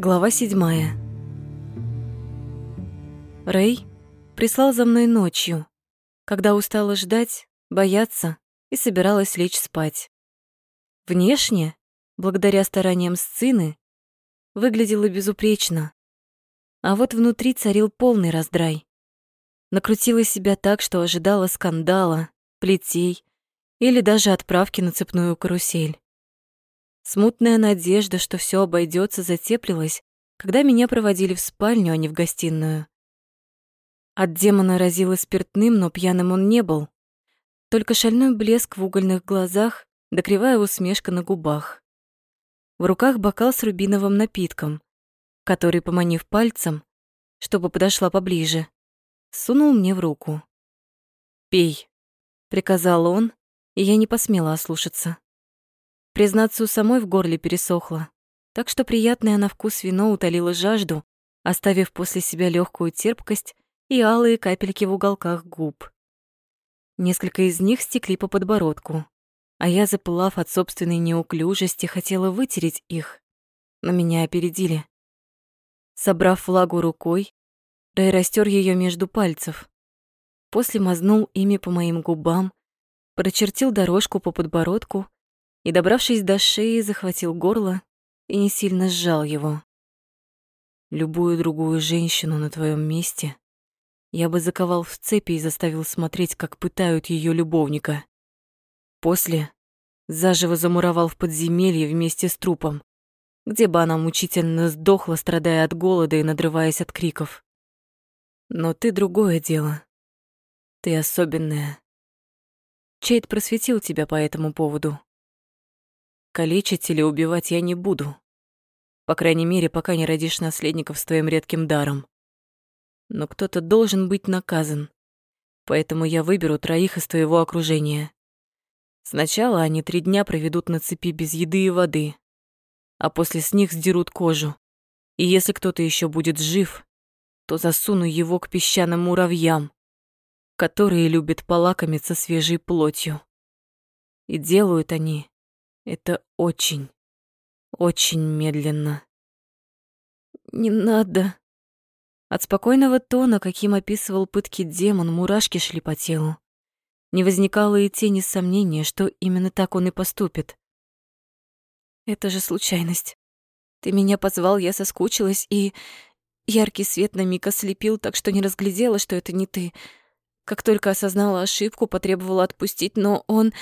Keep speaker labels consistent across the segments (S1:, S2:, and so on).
S1: Глава седьмая. Рэй прислал за мной ночью, когда устала ждать, бояться и собиралась лечь спать. Внешне, благодаря стараниям сцены, выглядела безупречно. А вот внутри царил полный раздрай. Накрутила себя так, что ожидала скандала, плетей или даже отправки на цепную карусель. Смутная надежда, что все обойдется, затеплилась, когда меня проводили в спальню, а не в гостиную. От демона разило спиртным, но пьяным он не был. Только шальной блеск в угольных глазах да кривая усмешка на губах. В руках бокал с рубиновым напитком, который, поманив пальцем, чтобы подошла поближе, сунул мне в руку. «Пей», — приказал он, и я не посмела ослушаться. Признаться, у самой в горле пересохло, так что приятное на вкус вино утолило жажду, оставив после себя легкую терпкость и алые капельки в уголках губ. Несколько из них стекли по подбородку, а я, запылав от собственной неуклюжести, хотела вытереть их, но меня опередили. Собрав влагу рукой, Рэй растер ее между пальцев, после мазнул ими по моим губам, прочертил дорожку по подбородку и, добравшись до шеи, захватил горло и не сильно сжал его. Любую другую женщину на твоем месте я бы заковал в цепи и заставил смотреть, как пытают ее любовника. После заживо замуровал в подземелье вместе с трупом, где бы она мучительно сдохла, страдая от голода и надрываясь от криков. Но ты другое дело. Ты особенная. Чейд просветил тебя по этому поводу. Калечить или убивать я не буду. По крайней мере, пока не родишь наследников с твоим редким даром. Но кто-то должен быть наказан. Поэтому я выберу троих из твоего окружения. Сначала они три дня проведут на цепи без еды и воды, а после с них сдерут кожу. И если кто-то еще будет жив, то засуну его к песчаным муравьям, которые любят полакомиться свежей плотью. И делают они это очень, очень медленно. «Не надо». От спокойного тона, каким описывал пытки демон, мурашки шли по телу. Не возникало и тени сомнения, что именно так он и поступит. «Это же случайность. Ты меня позвал, я соскучилась, и яркий свет на миг ослепил, так что не разглядела, что это не ты. Как только осознала ошибку, потребовала отпустить, но он...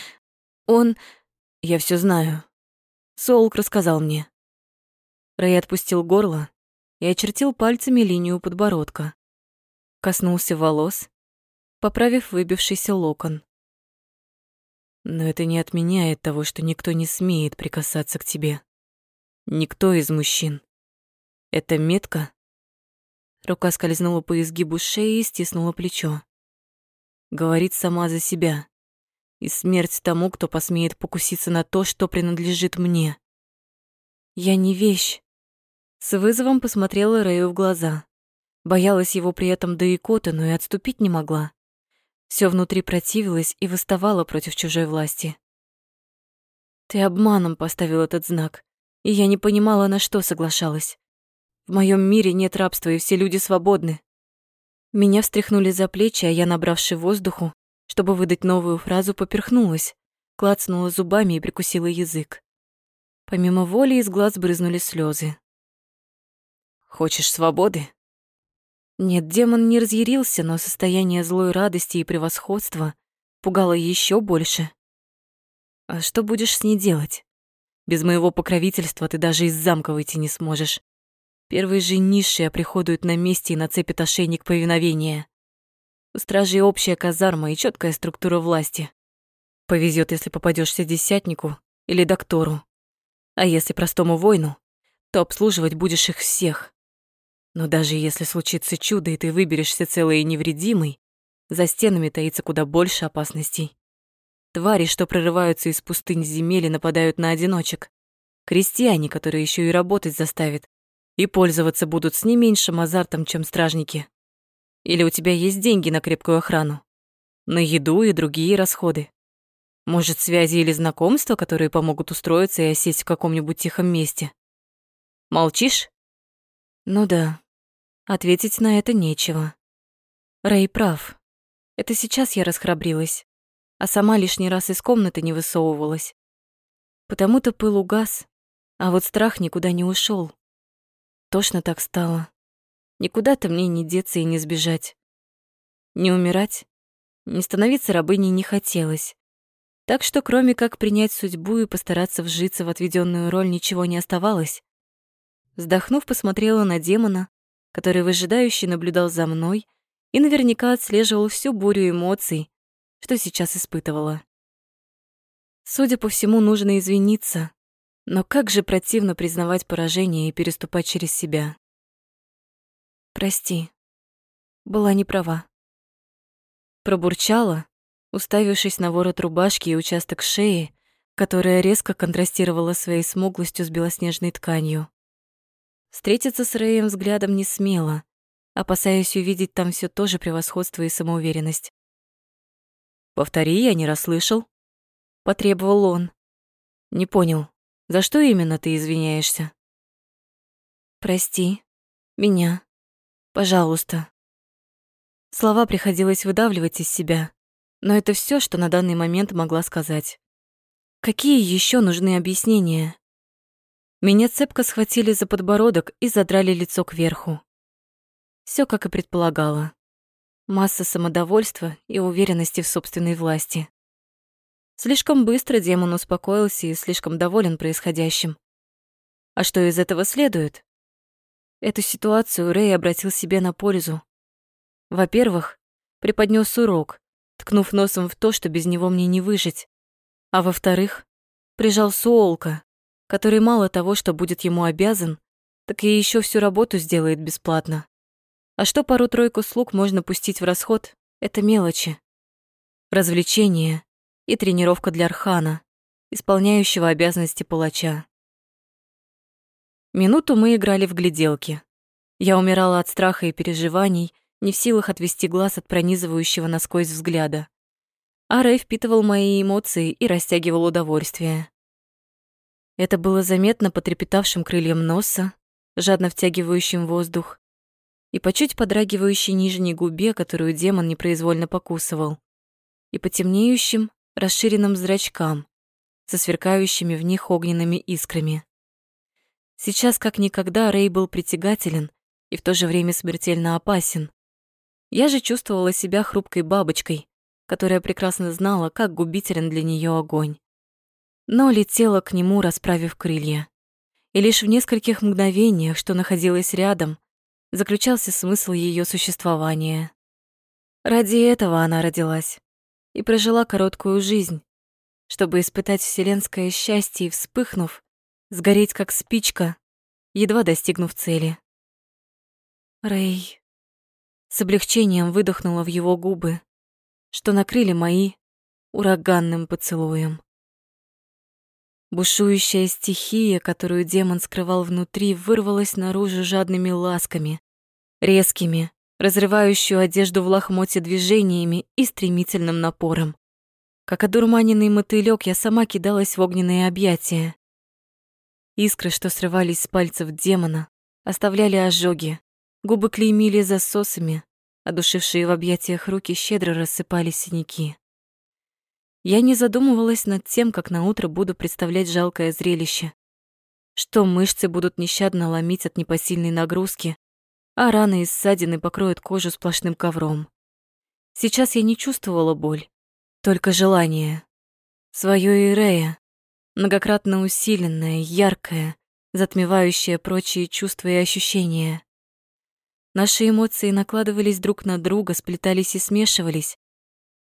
S1: он... Я все знаю. Солк рассказал мне. Рэй отпустил горло и очертил пальцами линию подбородка. Коснулся волос, поправив выбившийся локон. Но это не отменяет того, что никто не смеет прикасаться к тебе. Никто из мужчин. Это метка? Рука скользнула по изгибу шеи и стиснула плечо. Говорит сама за себя и смерть тому, кто посмеет покуситься на то, что принадлежит мне. Я не вещь. С вызовом посмотрела Рэю в глаза. Боялась его при этом до икоты, но и отступить не могла. Все внутри противилось и выставало против чужой власти. Ты обманом поставил этот знак, и я не понимала, на что соглашалась. В моем мире нет рабства, и все люди свободны. Меня встряхнули за плечи, а я, набравши воздуху, чтобы выдать новую фразу, поперхнулась, клацнула зубами и прикусила язык. Помимо воли из глаз брызнули слезы. «Хочешь свободы?» Нет, демон не разъярился, но состояние злой радости и превосходства пугало еще больше. «А что будешь с ней делать? Без моего покровительства ты даже из замка выйти не сможешь. Первые же низшие приходуют на месте и нацепят ошейник повиновения. У стражей общая казарма и четкая структура власти. Повезет, если попадешься десятнику или доктору. А если простому воину, то обслуживать будешь их всех. Но даже если случится чудо, и ты выберешься целый и невредимый, за стенами таится куда больше опасностей. Твари, что прорываются из пустынь земель и нападают на одиночек. Крестьяне, которые еще и работать заставят. И пользоваться будут с не меньшим азартом, чем стражники. Или у тебя есть деньги на крепкую охрану? На еду и другие расходы? Может, связи или знакомства, которые помогут устроиться и осесть в каком-нибудь тихом месте? Молчишь? Ну да, ответить на это нечего. Рэй прав. Это сейчас я расхрабрилась, а сама лишний раз из комнаты не высовывалась. Потому-то пыл угас, а вот страх никуда не ушел. Тошно так стало. Никуда-то мне не деться и не сбежать. Не умирать, не становиться рабыней не хотелось. Так что кроме как принять судьбу и постараться вжиться в отведенную роль ничего не оставалось. Вздохнув, посмотрела на демона, который выжидающе наблюдал за мной и наверняка отслеживал всю бурю эмоций, что сейчас испытывала. Судя по всему, нужно извиниться, но как же противно признавать поражение и переступать через себя. Прости, была не права. Пробурчала, уставившись на ворот рубашки и участок шеи, которая резко контрастировала своей смуглостью с белоснежной тканью. Встретиться с Рэем взглядом не смело, опасаясь увидеть там все то же превосходство и самоуверенность. «Повтори, я не расслышал», — потребовал он. «Не понял, за что именно ты извиняешься?» «Прости, меня, пожалуйста». Слова приходилось выдавливать из себя, но это все, что на данный момент могла сказать. Какие еще нужны объяснения? Меня цепко схватили за подбородок и задрали лицо кверху. Все, как и предполагала. Масса самодовольства и уверенности в собственной власти. Слишком быстро демон успокоился и слишком доволен происходящим. А что из этого следует? Эту ситуацию Рэй обратил себе на пользу. Во-первых, преподнес урок, ткнув носом в то, что без него мне не выжить. А во-вторых, прижал Суолка, который мало того, что будет ему обязан, так и еще всю работу сделает бесплатно. А что пару-тройку слуг можно пустить в расход, это мелочи. Развлечение и тренировка для Архана, исполняющего обязанности палача. Минуту мы играли в гляделки. Я умирала от страха и переживаний, не в силах отвести глаз от пронизывающего насквозь взгляда. А Рэй впитывал мои эмоции и растягивал удовольствие. Это было заметно по трепетавшим крыльям носа, жадно втягивающим воздух, и по чуть подрагивающей нижней губе, которую демон непроизвольно покусывал, и по темнеющим, расширенным зрачкам, со сверкающими в них огненными искрами. Сейчас как никогда Рэй был притягателен и в то же время смертельно опасен. Я же чувствовала себя хрупкой бабочкой, которая прекрасно знала, как губителен для нее огонь но летела к нему, расправив крылья. И лишь в нескольких мгновениях, что находилась рядом, заключался смысл ее существования. Ради этого она родилась и прожила короткую жизнь, чтобы испытать вселенское счастье и, вспыхнув, сгореть как спичка, едва достигнув цели. Рэй с облегчением выдохнула в его губы, что накрыли мои ураганным поцелуем. Бушующая стихия, которую демон скрывал внутри, вырвалась наружу жадными ласками, резкими, разрывающую одежду в лохмоте движениями и стремительным напором. Как одурманенный мотылёк, я сама кидалась в огненные объятия. Искры, что срывались с пальцев демона, оставляли ожоги, губы клеймили засосами, а душившие в объятиях руки щедро рассыпались синяки. Я не задумывалась над тем, как на утро буду представлять жалкое зрелище. Что мышцы будут нещадно ломить от непосильной нагрузки, а раны и ссадины покроют кожу сплошным ковром. Сейчас я не чувствовала боль, только желание. Своё Ирея, многократно усиленное, яркое, затмевающее прочие чувства и ощущения. Наши эмоции накладывались друг на друга, сплетались и смешивались,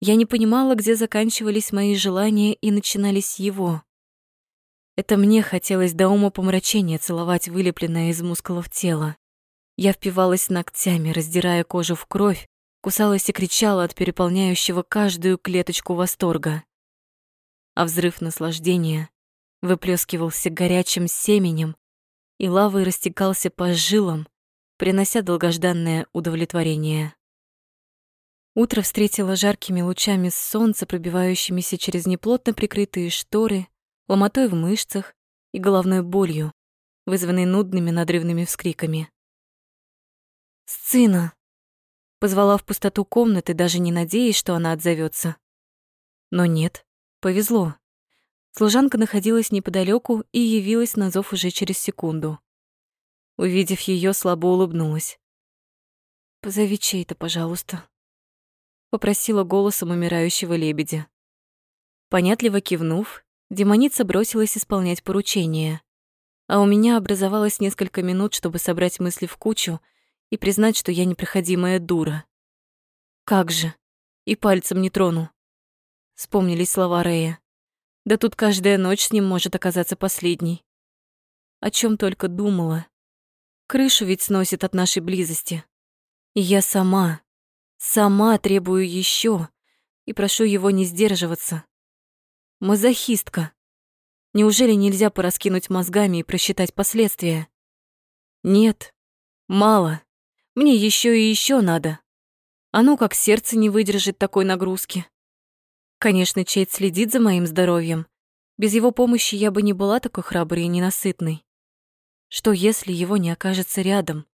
S1: я не понимала, где заканчивались мои желания и начинались его. Это мне хотелось до ума помрачения целовать вылепленное из мускулов тело. Я впивалась ногтями, раздирая кожу в кровь, кусалась и кричала от переполняющего каждую клеточку восторга. А взрыв наслаждения выплескивался горячим семенем, и лавой растекался по жилам, принося долгожданное удовлетворение. Утро встретило жаркими лучами солнца, пробивающимися через неплотно прикрытые шторы, ломотой в мышцах и головной болью, вызванной нудными надрывными вскриками. «Сцина!» Позвала в пустоту комнаты, даже не надеясь, что она отзовется. Но нет, повезло. Служанка находилась неподалеку и явилась на зов уже через секунду. Увидев ее, слабо улыбнулась. «Позови чей-то, пожалуйста», — попросила голосом умирающего лебедя. Понятливо кивнув, демоница бросилась исполнять поручение, а у меня образовалось несколько минут, чтобы собрать мысли в кучу и признать, что я непроходимая дура. Как же, и пальцем не трону. Вспомнились слова Рэя. Да тут каждая ночь с ним может оказаться последней. О чем только думала. Крышу ведь сносит от нашей близости. И я сама, сама требую еще и прошу его не сдерживаться. Мазохистка. Неужели нельзя пораскинуть мозгами и просчитать последствия? Нет, мало. Мне еще и еще надо. А ну как сердце не выдержит такой нагрузки. Конечно, Чейд следит за моим здоровьем. Без его помощи я бы не была такой храброй и ненасытной. Что если его не окажется рядом?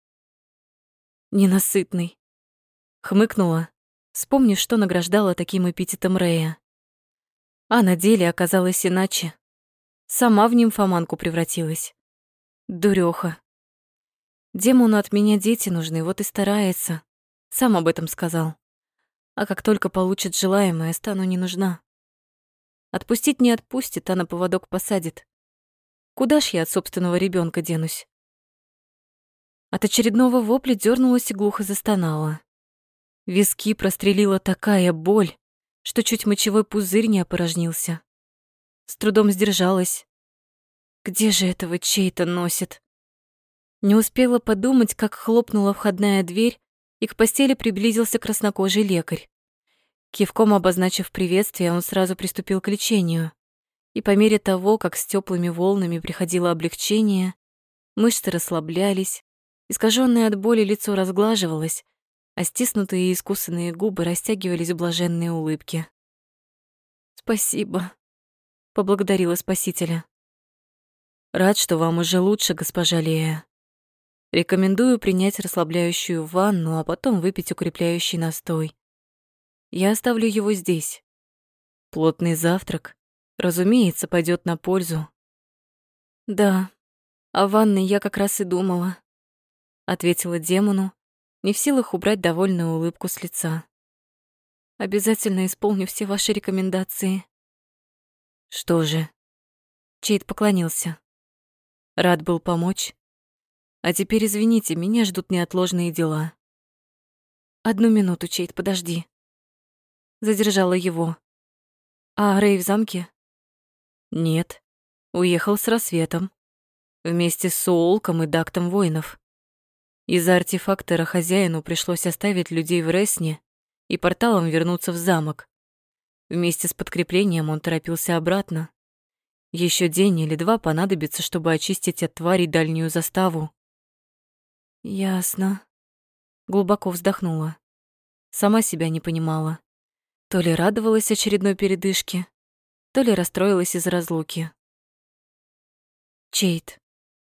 S1: Ненасытный. Хмыкнула, вспомнив, что награждала таким эпитетом Рея. А на деле оказалось иначе. Сама в нимфоманку превратилась. Дурёха. Демону от меня дети нужны, вот и старается. Сам об этом сказал. А как только получит желаемое, стану не нужна. Отпустить не отпустит, а на поводок посадит. Куда ж я от собственного ребенка денусь? От очередного вопля дернулась и глухо застонала. Виски прострелила такая боль, что чуть мочевой пузырь не опорожнился. С трудом сдержалась. Где же этого чей-то носит? Не успела подумать, как хлопнула входная дверь, и к постели приблизился краснокожий лекарь. Кивком обозначив приветствие, он сразу приступил к лечению. И по мере того, как с теплыми волнами приходило облегчение, мышцы расслаблялись, искаженное от боли лицо разглаживалось, а стиснутые и искусанные губы растягивались в блаженные улыбки. «Спасибо», — поблагодарила спасителя. «Рад, что вам уже лучше, госпожа Лея. Рекомендую принять расслабляющую ванну, а потом выпить укрепляющий настой. Я оставлю его здесь. Плотный завтрак разумеется, пойдет на пользу. Да, о ванной я как раз и думала, ответила демону, не в силах убрать довольную улыбку с лица. Обязательно исполню все ваши рекомендации. Что же? Чейд поклонился. Рад был помочь. А теперь извините, меня ждут неотложные дела. Одну минуту, Чейд, подожди. Задержала его. А Рэй в замке? Нет, уехал с рассветом. Вместе с Суолком и Дактом воинов. Из-за артефактора хозяину пришлось оставить людей в Ресне и порталом вернуться в замок. Вместе с подкреплением он торопился обратно. Еще день или два понадобится, чтобы очистить от тварей дальнюю заставу. Ясно. Глубоко вздохнула. Сама себя не понимала. То ли радовалась очередной передышке, то ли расстроилась из-за разлуки. Чейт,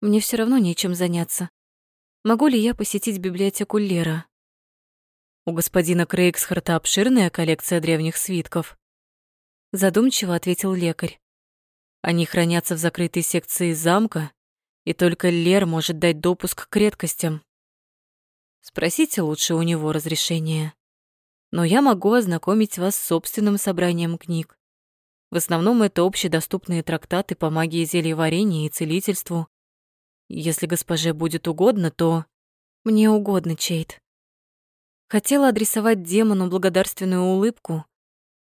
S1: мне все равно нечем заняться. Могу ли я посетить библиотеку Лера? У господина Крейгсхарта обширная коллекция древних свитков. Задумчиво ответил лекарь. Они хранятся в закрытой секции замка, и только Лер может дать допуск к редкостям. Спросите лучше у него разрешения. Но я могу ознакомить вас с собственным собранием книг. В основном это общедоступные трактаты по магии зельеварения и целительству. Если госпоже будет угодно, то... Мне угодно, Чейт. Хотела адресовать демону благодарственную улыбку,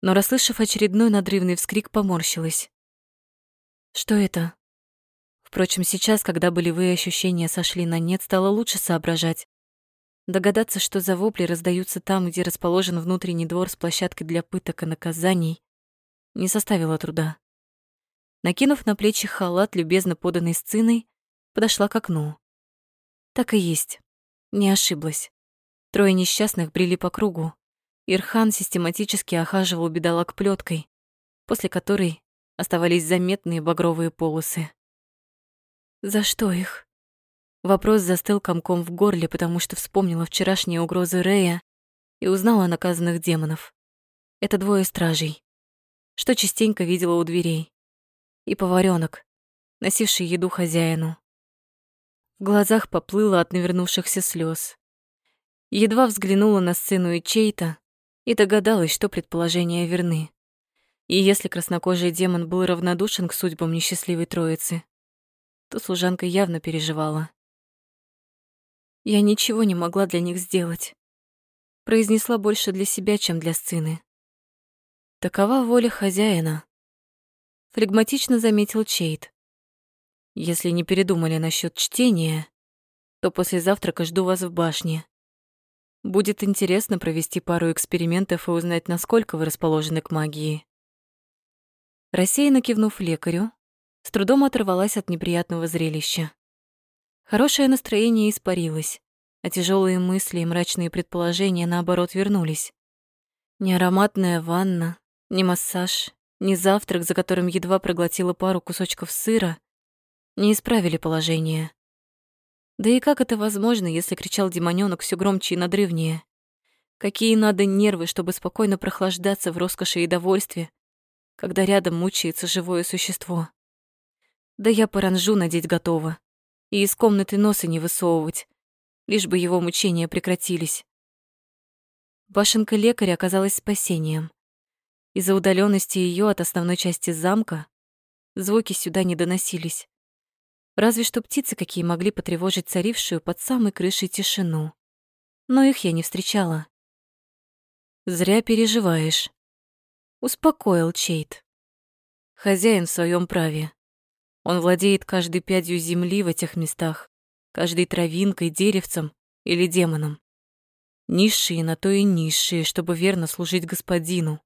S1: но, расслышав очередной надрывный вскрик, поморщилась. Что это? Впрочем, сейчас, когда болевые ощущения сошли на нет, стало лучше соображать. Догадаться, что за вопли раздаются там, где расположен внутренний двор с площадкой для пыток и наказаний, не составило труда. Накинув на плечи халат, любезно поданный сциной, подошла к окну. Так и есть. Не ошиблась. Трое несчастных брели по кругу. Ирхан систематически охаживал бедолаг плеткой, после которой оставались заметные багровые полосы. «За что их?» Вопрос застыл комком в горле, потому что вспомнила вчерашние угрозы Рея и узнала о наказанных демонов. Это двое стражей, что частенько видела у дверей. И поваренок, носивший еду хозяину. В глазах поплыло от навернувшихся слез. Едва взглянула на сцену и чей-то и догадалась, что предположения верны. И если краснокожий демон был равнодушен к судьбам несчастливой троицы, то служанка явно переживала. Я ничего не могла для них сделать. Произнесла больше для себя, чем для сцены. Такова воля хозяина. Флегматично заметил Чейт. Если не передумали насчет чтения, то после завтрака жду вас в башне. Будет интересно провести пару экспериментов и узнать, насколько вы расположены к магии. Рассеянно кивнув лекарю, с трудом оторвалась от неприятного зрелища. Хорошее настроение испарилось, а тяжелые мысли и мрачные предположения, наоборот, вернулись. Ни ароматная ванна, ни массаж, ни завтрак, за которым едва проглотила пару кусочков сыра, не исправили положение. Да и как это возможно, если кричал демонёнок все громче и надрывнее? Какие надо нервы, чтобы спокойно прохлаждаться в роскоши и довольстве, когда рядом мучается живое существо? Да я паранжу надеть готова и из комнаты носа не высовывать, лишь бы его мучения прекратились. Башенка лекаря оказалась спасением. Из-за удаленности ее от основной части замка звуки сюда не доносились. Разве что птицы какие могли потревожить царившую под самой крышей тишину. Но их я не встречала. «Зря переживаешь», — успокоил Чейт. «Хозяин в своем праве. Он владеет каждой пядью земли в этих местах, каждой травинкой, деревцем или демоном. Низшие на то и низшие, чтобы верно служить господину,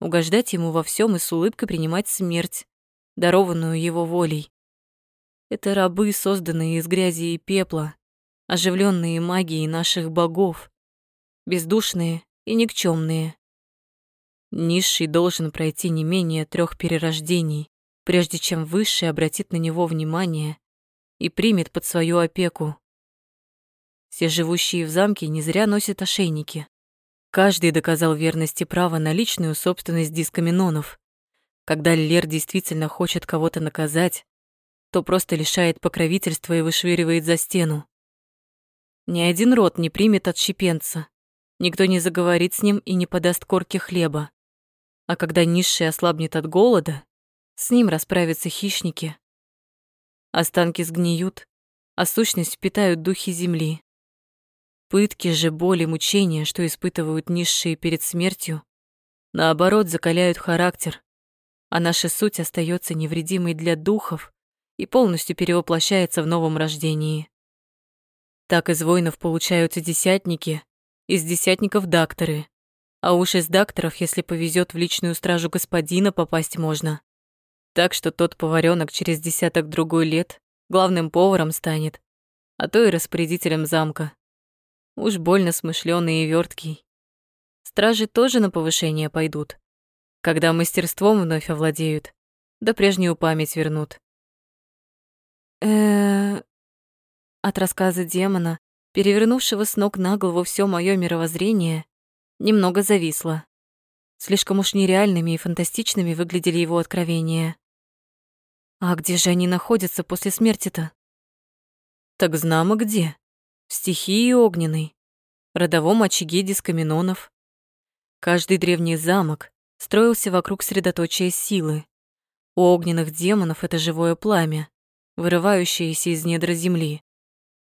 S1: угождать ему во всем и с улыбкой принимать смерть, дарованную его волей. Это рабы, созданные из грязи и пепла, оживленные магией наших богов, бездушные и никчемные. Низший должен пройти не менее трех перерождений, прежде чем Высший обратит на него внимание и примет под свою опеку. Все живущие в замке не зря носят ошейники. Каждый доказал верность и право на личную собственность дискаминонов. Когда Лер действительно хочет кого-то наказать, то просто лишает покровительства и вышвыривает за стену. Ни один род не примет отщепенца, никто не заговорит с ним и не подаст корки хлеба. А когда низший ослабнет от голода, с ним расправятся хищники. Останки сгниют, а сущность впитают духи земли. Пытки же, боли, мучения, что испытывают низшие перед смертью, наоборот, закаляют характер, а наша суть остается невредимой для духов и полностью перевоплощается в новом рождении. Так из воинов получаются десятники, из десятников — дакторы, а уж из дакторов, если повезет в личную стражу господина, попасть можно. Так что тот поваренок через десяток другой лет главным поваром станет, а то и распорядителем замка. Уж больно смышленый и верткий. Стражи тоже на повышение пойдут, когда мастерством вновь овладеют, да прежнюю память вернут. э От рассказа демона, перевернувшего с ног на голову все мое мировоззрение, немного зависло. Слишком уж нереальными и фантастичными выглядели его откровения. А где же они находятся после смерти-то? Так знамо где. В стихии огненной, родовом очаге дискаминонов. Каждый древний замок строился вокруг средоточия силы. У огненных демонов это живое пламя, вырывающееся из недр земли.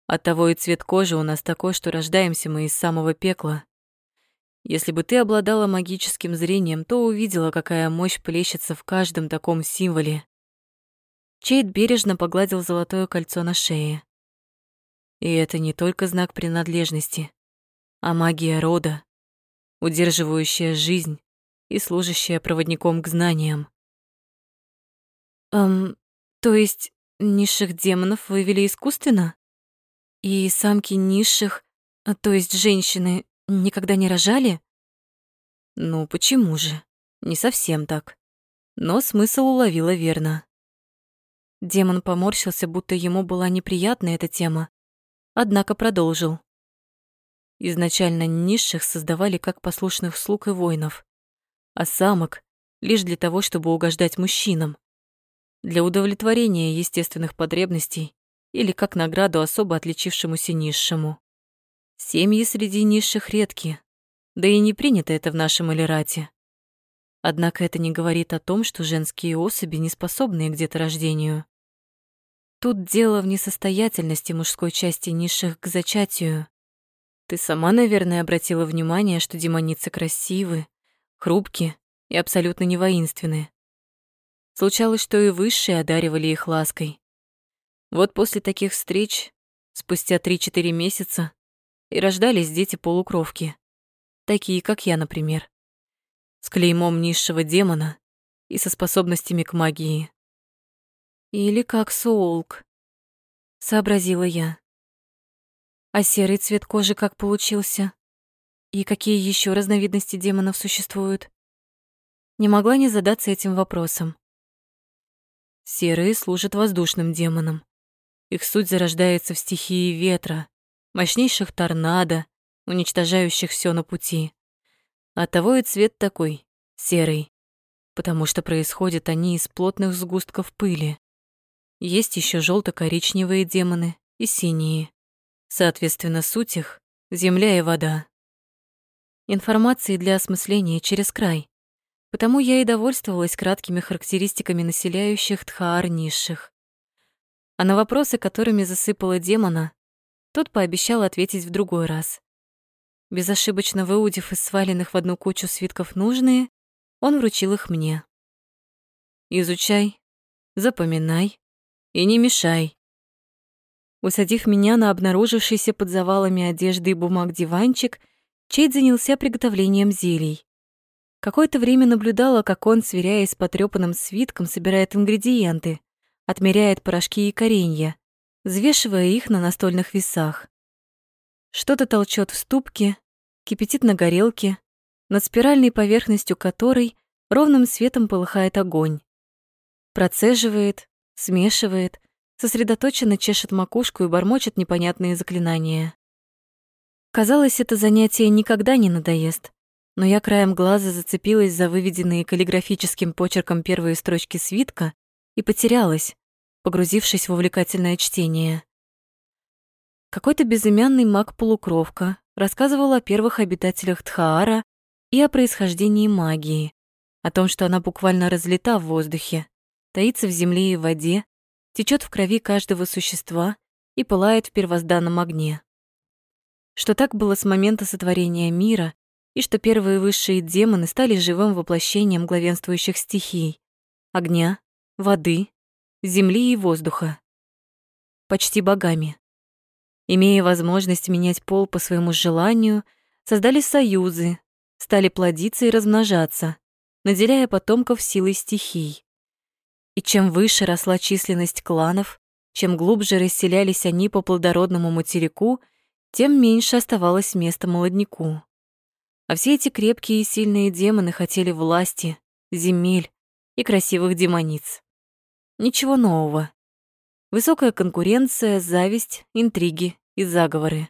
S1: Оттого и цвет кожи у нас такой, что рождаемся мы из самого пекла. Если бы ты обладала магическим зрением, то увидела, какая мощь плещется в каждом таком символе. Чейд бережно погладил золотое кольцо на шее. И это не только знак принадлежности, а магия рода, удерживающая жизнь и служащая проводником к знаниям. Эм, то есть низших демонов вывели искусственно? И самки низших, то есть женщины, никогда не рожали? Ну, почему же? Не совсем так. Но смысл уловила верно. Демон поморщился, будто ему была неприятна эта тема, однако продолжил. Изначально низших создавали как послушных слуг и воинов, а самок — лишь для того, чтобы угождать мужчинам, для удовлетворения естественных потребностей или как награду особо отличившемуся низшему. Семьи среди низших редки, да и не принято это в нашем Элирате. Однако это не говорит о том, что женские особи не способны к деторождению. Тут дело в несостоятельности мужской части низших к зачатию. Ты сама, наверное, обратила внимание, что демоницы красивы, хрупкие и абсолютно не воинственны. Случалось, что и высшие одаривали их лаской. Вот после таких встреч, спустя 3-4 месяца, и рождались дети-полукровки. Такие, как я, например с клеймом низшего демона и со способностями к магии. Или как Соулк, сообразила я. А серый цвет кожи как получился? И какие еще разновидности демонов существуют? Не могла не задаться этим вопросом. Серые служат воздушным демонам. Их суть зарождается в стихии ветра, мощнейших торнадо, уничтожающих все на пути. Оттого и цвет такой, серый, потому что происходят они из плотных сгустков пыли. Есть еще желто коричневые демоны и синие. Соответственно, суть их — земля и вода. Информации для осмысления через край. Потому я и довольствовалась краткими характеристиками населяющих Тхаар низших. А на вопросы, которыми засыпала демона, тот пообещал ответить в другой раз. Безошибочно выудив из сваленных в одну кучу свитков нужные, он вручил их мне. «Изучай, запоминай и не мешай». Усадив меня на обнаружившийся под завалами одежды и бумаг диванчик, Чейд занялся приготовлением зелий. Какое-то время наблюдала, как он, сверяясь с потрёпанным свитком, собирает ингредиенты, отмеряет порошки и коренья, взвешивая их на настольных весах. Что-то толчет в ступке, кипятит на горелке, над спиральной поверхностью которой ровным светом полыхает огонь. Процеживает, смешивает, сосредоточенно чешет макушку и бормочет непонятные заклинания. Казалось, это занятие никогда не надоест, но я краем глаза зацепилась за выведенные каллиграфическим почерком первые строчки свитка и потерялась, погрузившись в увлекательное чтение. Какой-то безымянный маг-полукровка рассказывал о первых обитателях Тхаара и о происхождении магии, о том, что она буквально разлита в воздухе, таится в земле и в воде, течет в крови каждого существа и пылает в первозданном огне. Что так было с момента сотворения мира, и что первые высшие демоны стали живым воплощением главенствующих стихий — огня, воды, земли и воздуха. Почти богами имея возможность менять пол по своему желанию, создали союзы, стали плодиться и размножаться, наделяя потомков силой стихий. И чем выше росла численность кланов, чем глубже расселялись они по плодородному материку, тем меньше оставалось места молодняку. А все эти крепкие и сильные демоны хотели власти, земель и красивых демониц. Ничего нового. Высокая конкуренция, зависть, интриги и заговоры.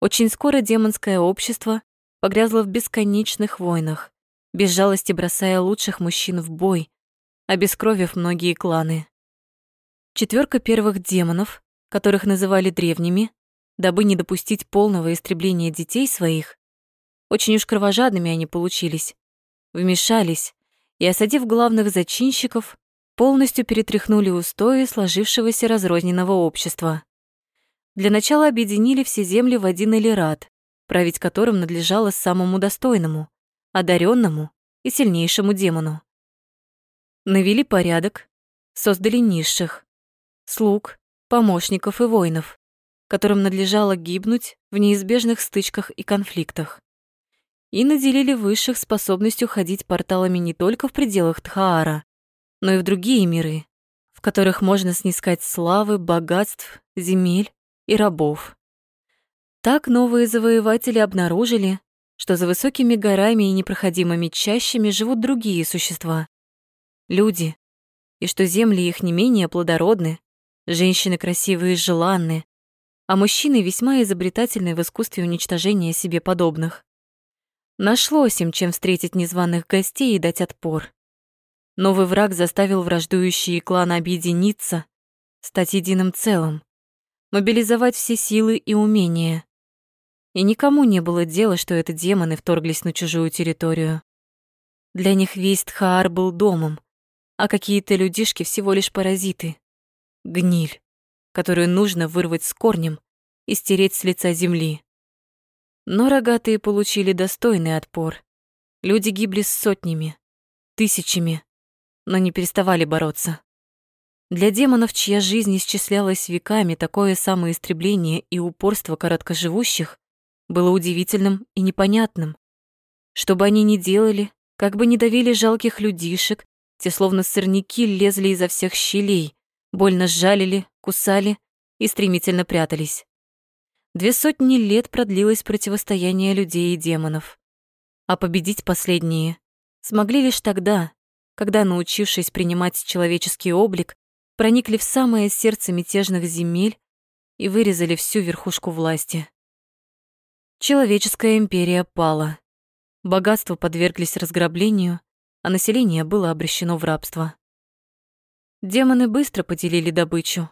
S1: Очень скоро демонское общество погрязло в бесконечных войнах, без жалости бросая лучших мужчин в бой, обескровив многие кланы. Четверка первых демонов, которых называли древними, дабы не допустить полного истребления детей своих, очень уж кровожадными они получились, вмешались и, осадив главных зачинщиков, полностью перетряхнули устои сложившегося разрозненного общества. Для начала объединили все земли в один Элират, править которым надлежало самому достойному, одаренному и сильнейшему демону. Навели порядок, создали низших, слуг, помощников и воинов, которым надлежало гибнуть в неизбежных стычках и конфликтах. И наделили высших способностью ходить порталами не только в пределах Тхаара, но и в другие миры, в которых можно снискать славы, богатств, земель и рабов. Так новые завоеватели обнаружили, что за высокими горами и непроходимыми чащами живут другие существа — люди, и что земли их не менее плодородны, женщины красивые и желанны, а мужчины весьма изобретательны в искусстве уничтожения себе подобных. Нашлось им, чем встретить незваных гостей и дать отпор. Новый враг заставил враждующие кланы объединиться, стать единым целым, мобилизовать все силы и умения. И никому не было дела, что это демоны вторглись на чужую территорию. Для них весь Тхаар был домом, а какие-то людишки всего лишь паразиты. Гниль, которую нужно вырвать с корнем и стереть с лица земли. Но рогатые получили достойный отпор. Люди гибли сотнями, тысячами, но не переставали бороться. Для демонов, чья жизнь исчислялась веками, такое самоистребление и упорство короткоживущих было удивительным и непонятным. Что бы они ни делали, как бы ни давили жалких людишек, те словно сорняки лезли изо всех щелей, больно сжалили, кусали и стремительно прятались. Две сотни лет продлилось противостояние людей и демонов. А победить последние смогли лишь тогда, когда, научившись принимать человеческий облик, проникли в самое сердце мятежных земель и вырезали всю верхушку власти. Человеческая империя пала. Богатства подверглись разграблению, а население было обращено в рабство. Демоны быстро поделили добычу,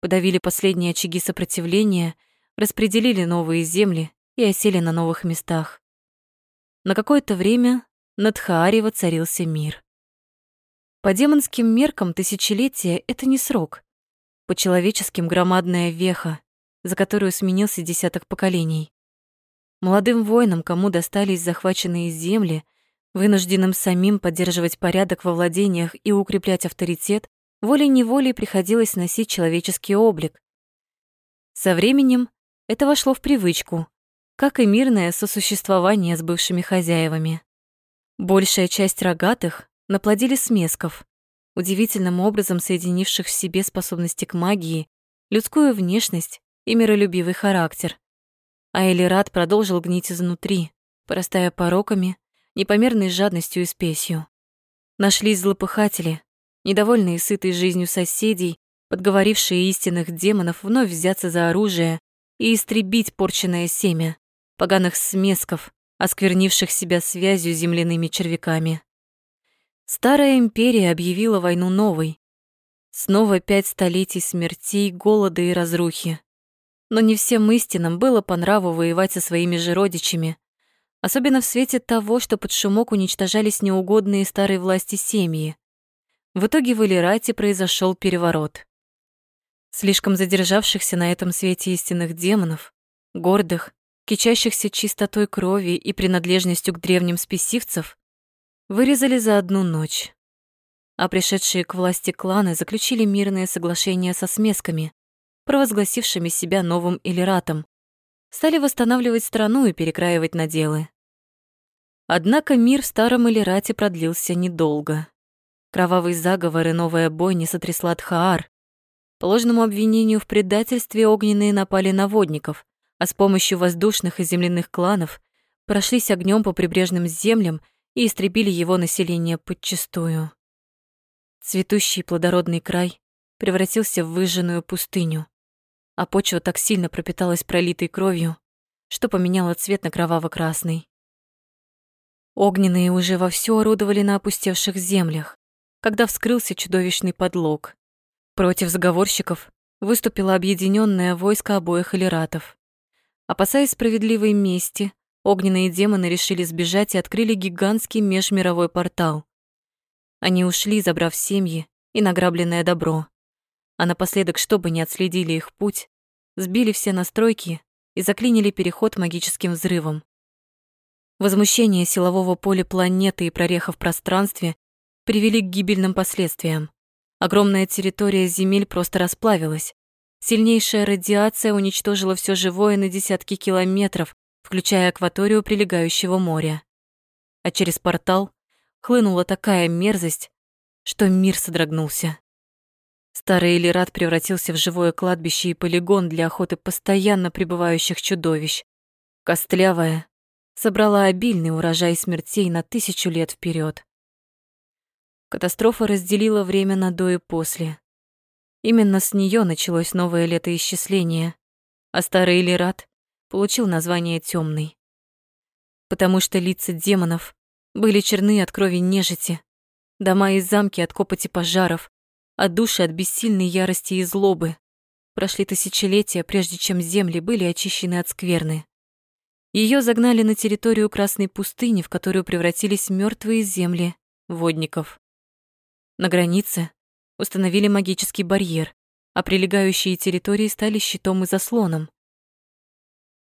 S1: подавили последние очаги сопротивления, распределили новые земли и осели на новых местах. На какое-то время над Хаари воцарился мир. По демонским меркам тысячелетие — это не срок. По человеческим — громадная веха, за которую сменился десяток поколений. Молодым воинам, кому достались захваченные земли, вынужденным самим поддерживать порядок во владениях и укреплять авторитет, волей-неволей приходилось носить человеческий облик. Со временем это вошло в привычку, как и мирное сосуществование с бывшими хозяевами. Большая часть рогатых наплодили смесков, удивительным образом соединивших в себе способности к магии, людскую внешность и миролюбивый характер. А Элират продолжил гнить изнутри, порастая пороками, непомерной жадностью и спесью. Нашлись злопыхатели, недовольные сытой жизнью соседей, подговорившие истинных демонов вновь взяться за оружие и истребить порченное семя, поганых смесков, осквернивших себя связью с земляными червяками. Старая империя объявила войну новой. Снова пять столетий смертей, голода и разрухи. Но не всем истинам было по нраву воевать со своими же родичами, особенно в свете того, что под шумок уничтожались неугодные старой власти семьи. В итоге в Элирате произошел переворот. Слишком задержавшихся на этом свете истинных демонов, гордых, кичащихся чистотой крови и принадлежностью к древним спесивцев, вырезали за одну ночь. А пришедшие к власти кланы заключили мирное соглашение со смесками, провозгласившими себя новым Элиратом, стали восстанавливать страну и перекраивать наделы. Однако мир в старом Элирате продлился недолго. Кровавый заговор и новая бойня сотрясла Тхаар. По ложному обвинению в предательстве огненные напали на водников, а с помощью воздушных и земляных кланов прошлись огнем по прибрежным землям и истребили его население подчистую. Цветущий плодородный край превратился в выжженную пустыню, а почва так сильно пропиталась пролитой кровью, что поменяла цвет на кроваво-красный. Огненные уже вовсю орудовали на опустевших землях когда вскрылся чудовищный подлог. Против заговорщиков выступило объединенное войско обоих элиратов. Опасаясь справедливой мести, огненные демоны решили сбежать и открыли гигантский межмировой портал. Они ушли, забрав семьи и награбленное добро. А напоследок, чтобы не отследили их путь, сбили все настройки и заклинили переход магическим взрывом. Возмущение силового поля планеты и прореха в пространстве привели к гибельным последствиям. Огромная территория земель просто расплавилась. Сильнейшая радиация уничтожила все живое на десятки километров, включая акваторию прилегающего моря. А через портал хлынула такая мерзость, что мир содрогнулся. Старый Элират превратился в живое кладбище и полигон для охоты постоянно пребывающих чудовищ. Костлявая собрала обильный урожай смертей на тысячу лет вперед. Катастрофа разделила время на до и после. Именно с нее началось новое летоисчисление. а старый Элират получил название Темный. Потому что лица демонов были черны от крови нежити, дома и замки от копоти пожаров, а души от бессильной ярости и злобы. Прошли тысячелетия, прежде чем земли были очищены от скверны. Ее загнали на территорию Красной пустыни, в которую превратились мертвые земли водников. На границе установили магический барьер, а прилегающие территории стали щитом и заслоном.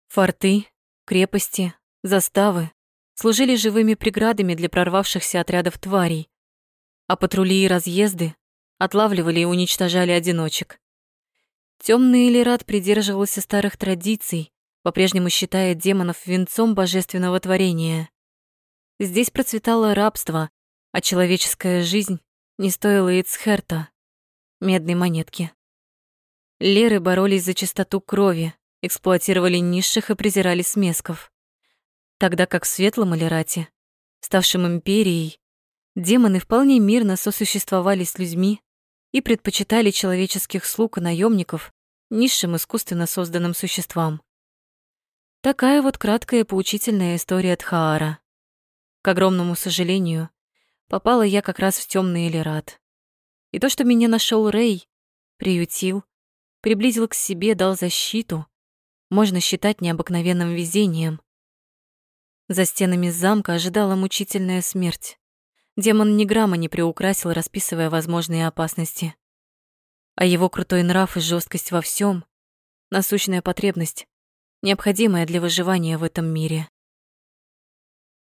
S1: Форты, крепости, заставы служили живыми преградами для прорвавшихся отрядов тварей, а патрули и разъезды отлавливали и уничтожали одиночек. Темный Элират придерживался старых традиций, по-прежнему считая демонов венцом божественного творения. Здесь процветало рабство, а человеческая жизнь не стоила и цхерта, медной монетки. Леры боролись за чистоту крови, эксплуатировали низших и презирали смесков. Тогда как в Светлом Алирате, ставшем империей, демоны вполне мирно сосуществовали с людьми и предпочитали человеческих слуг и наемников низшим искусственно созданным существам. Такая вот краткая поучительная история Тхаара. К огромному сожалению, попала я как раз в темный Элират. И то, что меня нашел Рэй, приютил, приблизил к себе, дал защиту, можно считать необыкновенным везением. За стенами замка ожидала мучительная смерть. Демон ни грамма не приукрасил, расписывая возможные опасности. А его крутой нрав и жесткость во всем — насущная потребность, необходимая для выживания в этом мире.